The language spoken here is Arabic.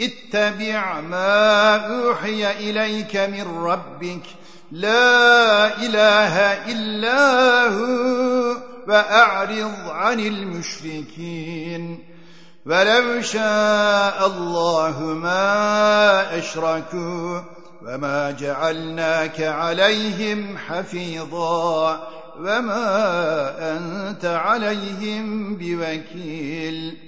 اتبع ما أوحي إليك من ربك. لا إله إلا هو وأعرض عن المشركين. ولو شاء الله ما أشركوا وما جعلناك عليهم حفيظا وما أنت عليهم بوكيل.